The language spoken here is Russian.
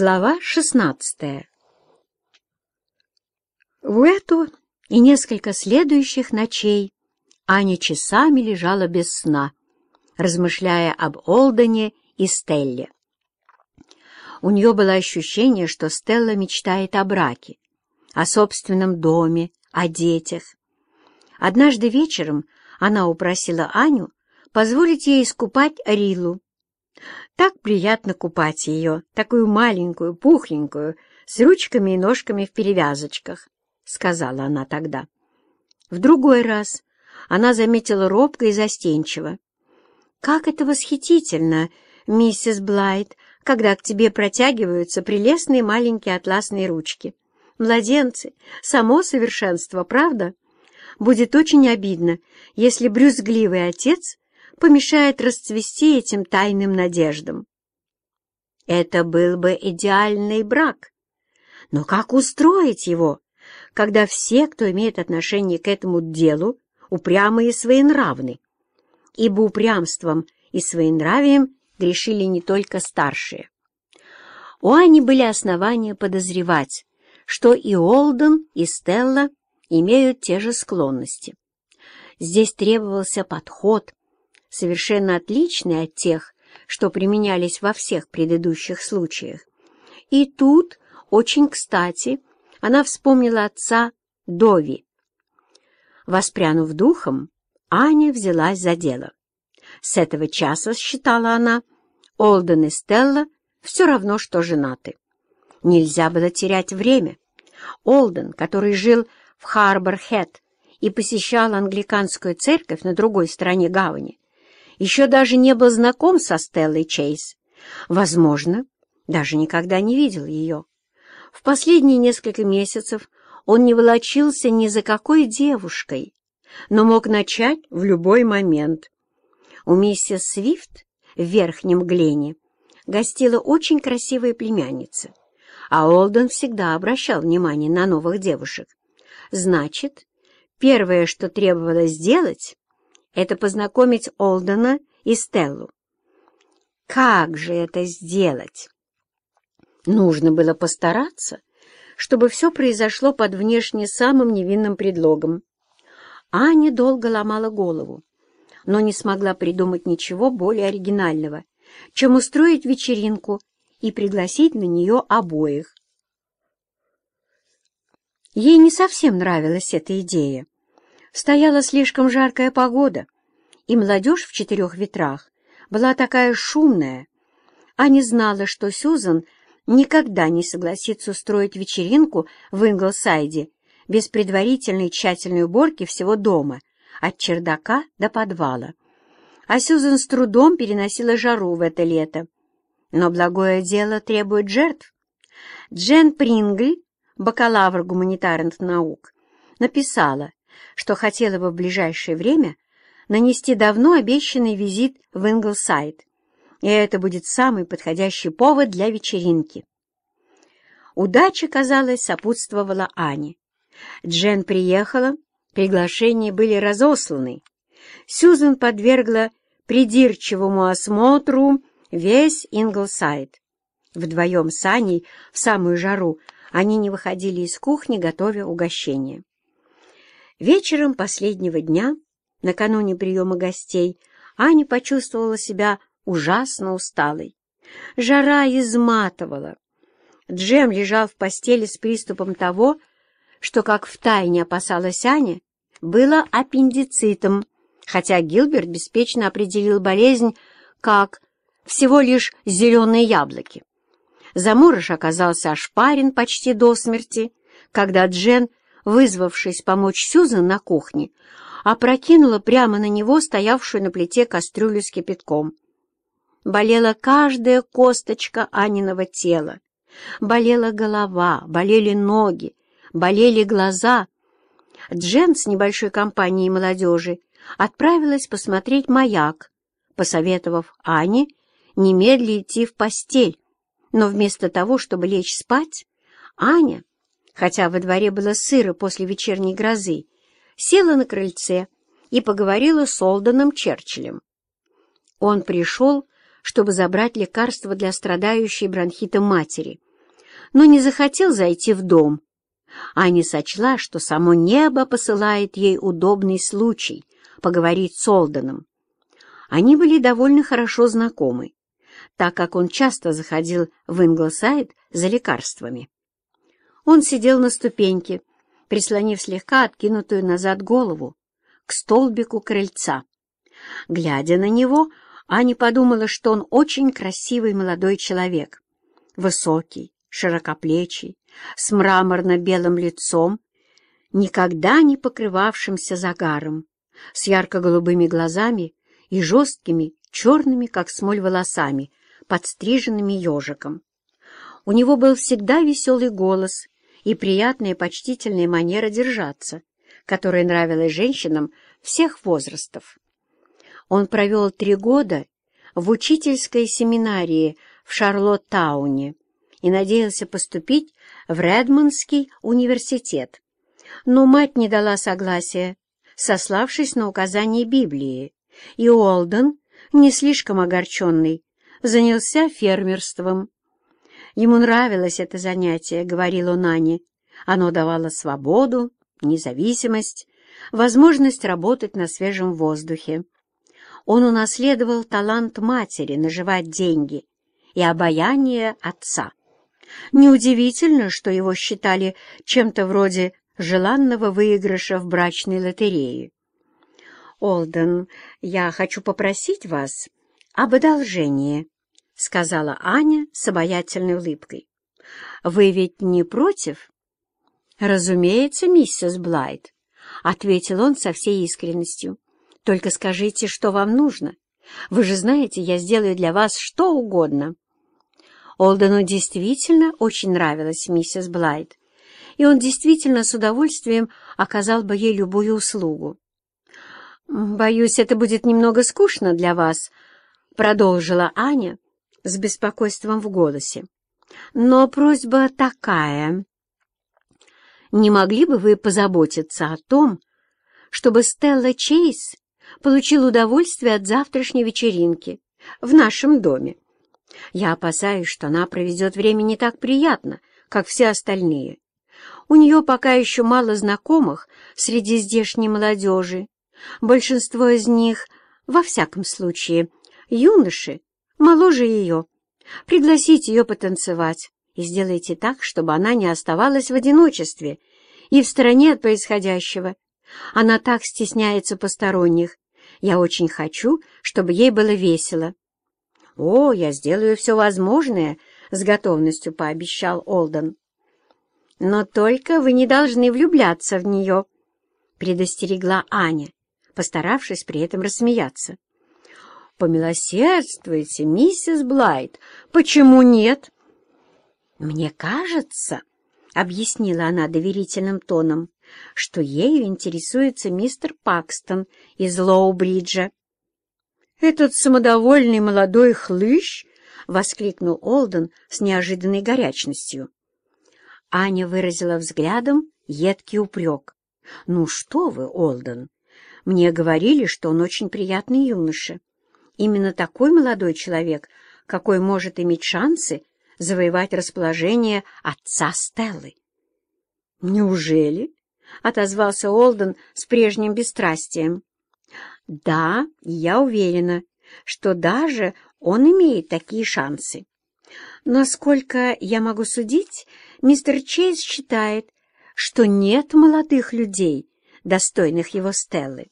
Глава шестнадцатая В эту и несколько следующих ночей Аня часами лежала без сна, размышляя об Олдене и Стелле. У нее было ощущение, что Стелла мечтает о браке, о собственном доме, о детях. Однажды вечером она упросила Аню позволить ей искупать Рилу, так приятно купать ее, такую маленькую, пухленькую, с ручками и ножками в перевязочках, — сказала она тогда. В другой раз она заметила робко и застенчиво. «Как это восхитительно, миссис Блайт, когда к тебе протягиваются прелестные маленькие атласные ручки. Младенцы, само совершенство, правда? Будет очень обидно, если брюзгливый отец помешает расцвести этим тайным надеждам. Это был бы идеальный брак. Но как устроить его, когда все, кто имеет отношение к этому делу, упрямы и своенравны? Ибо упрямством и своенравием грешили не только старшие. У Ани были основания подозревать, что и Олден, и Стелла имеют те же склонности. Здесь требовался подход, совершенно отличный от тех, что применялись во всех предыдущих случаях. И тут, очень кстати, она вспомнила отца Дови. Воспрянув духом, Аня взялась за дело. С этого часа, считала она, Олден и Стелла все равно, что женаты. Нельзя было терять время. Олден, который жил в Харбор-Хэт и посещал англиканскую церковь на другой стороне гавани, еще даже не был знаком со Стеллой Чейз. Возможно, даже никогда не видел ее. В последние несколько месяцев он не волочился ни за какой девушкой, но мог начать в любой момент. У миссис Свифт в Верхнем Глене гостила очень красивая племянница, а Олден всегда обращал внимание на новых девушек. Значит, первое, что требовалось сделать, это познакомить Олдена и Стеллу. Как же это сделать? Нужно было постараться, чтобы все произошло под внешне самым невинным предлогом. Аня долго ломала голову, но не смогла придумать ничего более оригинального, чем устроить вечеринку и пригласить на нее обоих. Ей не совсем нравилась эта идея. Стояла слишком жаркая погода, и молодежь в четырех ветрах была такая шумная. Аня знала, что Сюзан никогда не согласится устроить вечеринку в Инглсайде без предварительной тщательной уборки всего дома, от чердака до подвала. А Сюзан с трудом переносила жару в это лето. Но благое дело требует жертв. Джен Прингль, бакалавр гуманитарных наук, написала, что хотела бы в ближайшее время нанести давно обещанный визит в Инглсайд, и это будет самый подходящий повод для вечеринки. Удача, казалось, сопутствовала Ане. Джен приехала, приглашения были разосланы. Сьюзен подвергла придирчивому осмотру весь Инглсайд. Вдвоем с Аней в самую жару они не выходили из кухни, готовя угощение. Вечером последнего дня, накануне приема гостей, Аня почувствовала себя ужасно усталой. Жара изматывала. Джем лежал в постели с приступом того, что, как втайне опасалась Аня, было аппендицитом, хотя Гилберт беспечно определил болезнь как всего лишь зеленые яблоки. Заморыш оказался ошпарен почти до смерти, когда Джен вызвавшись помочь Сюзан на кухне, опрокинула прямо на него стоявшую на плите кастрюлю с кипятком. Болела каждая косточка Аниного тела. Болела голова, болели ноги, болели глаза. Джен с небольшой компанией молодежи отправилась посмотреть маяк, посоветовав Ане немедля идти в постель. Но вместо того, чтобы лечь спать, Аня хотя во дворе было сыро после вечерней грозы, села на крыльце и поговорила с Олденом Черчиллем. Он пришел, чтобы забрать лекарство для страдающей бронхитом матери, но не захотел зайти в дом. Аня сочла, что само небо посылает ей удобный случай поговорить с Олденом. Они были довольно хорошо знакомы, так как он часто заходил в Инглсайд за лекарствами. Он сидел на ступеньке, прислонив слегка откинутую назад голову к столбику крыльца. Глядя на него, Аня подумала, что он очень красивый молодой человек, высокий, широкоплечий, с мраморно-белым лицом, никогда не покрывавшимся загаром, с ярко-голубыми глазами и жесткими, черными, как смоль, волосами, подстриженными ежиком. У него был всегда веселый голос и приятная почтительная манера держаться, которая нравилась женщинам всех возрастов. Он провел три года в учительской семинарии в Шарлоттауне и надеялся поступить в Редмондский университет. Но мать не дала согласия, сославшись на указание Библии, и Уолден, не слишком огорченный, занялся фермерством. Ему нравилось это занятие, говорил он Ане. Оно давало свободу, независимость, возможность работать на свежем воздухе. Он унаследовал талант матери наживать деньги и обаяние отца. Неудивительно, что его считали чем-то вроде желанного выигрыша в брачной лотерее. «Олден, я хочу попросить вас об одолжении», — сказала Аня с обаятельной улыбкой. «Вы ведь не против?» «Разумеется, миссис Блайт», — ответил он со всей искренностью. «Только скажите, что вам нужно. Вы же знаете, я сделаю для вас что угодно». Олдену действительно очень нравилась миссис Блайт, и он действительно с удовольствием оказал бы ей любую услугу. «Боюсь, это будет немного скучно для вас», — продолжила Аня с беспокойством в голосе. «Но просьба такая. Не могли бы вы позаботиться о том, чтобы Стелла Чейз получил удовольствие от завтрашней вечеринки в нашем доме? Я опасаюсь, что она проведет время не так приятно, как все остальные. У нее пока еще мало знакомых среди здешней молодежи. Большинство из них, во всяком случае, юноши, моложе ее. Пригласите ее потанцевать и сделайте так, чтобы она не оставалась в одиночестве и в стороне от происходящего. Она так стесняется посторонних. Я очень хочу, чтобы ей было весело. «О, я сделаю все возможное», — с готовностью пообещал Олден. «Но только вы не должны влюбляться в нее», — предостерегла Аня, постаравшись при этом рассмеяться. «Помилосердствуйте, миссис Блайт, почему нет?» «Мне кажется», — объяснила она доверительным тоном, «что ею интересуется мистер Пакстон из Лоу-Бриджа». «Этот самодовольный молодой хлыщ!» — воскликнул Олден с неожиданной горячностью. Аня выразила взглядом едкий упрек. «Ну что вы, Олден, мне говорили, что он очень приятный юноша. Именно такой молодой человек, какой может иметь шансы завоевать расположение отца Стеллы». «Неужели?» — отозвался Олден с прежним бесстрастием. Да, я уверена, что даже он имеет такие шансы. Насколько я могу судить, мистер Чейз считает, что нет молодых людей, достойных его Стеллы.